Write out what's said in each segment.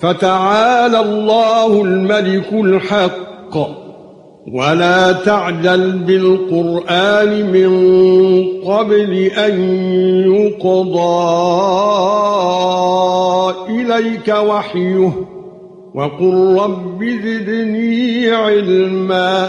فتعالى الله الملك الحق. ولا تعجل بالقرآن من قبل أن يقضى إليك وحيه. وقل رب زدني علما.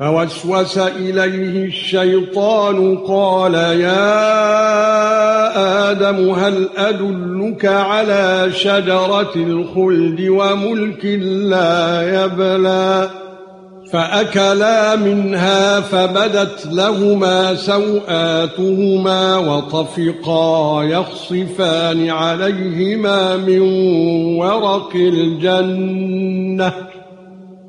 فوسوس إليه الشيطان قال يا آدم هل أدلك على شجرة الخلد وملك لا يبلى؟ فأكلا منها فبدت لهما سوآتهما وطفقا يخصفان عليهما من ورق الجنة.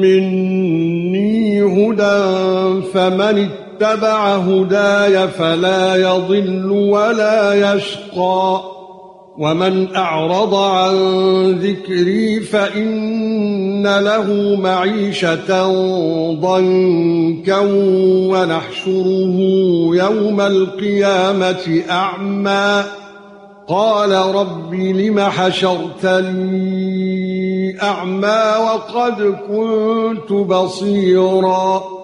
مني هدى فمن اتبع هداي فلا يضل ولا يشقى. ومن أعرض عن ذكري فإن له معيشة ضنكا ونحشره يوم القيامة أعمى. قال رب لم حشرتني أعمى وقد كنت بصيرا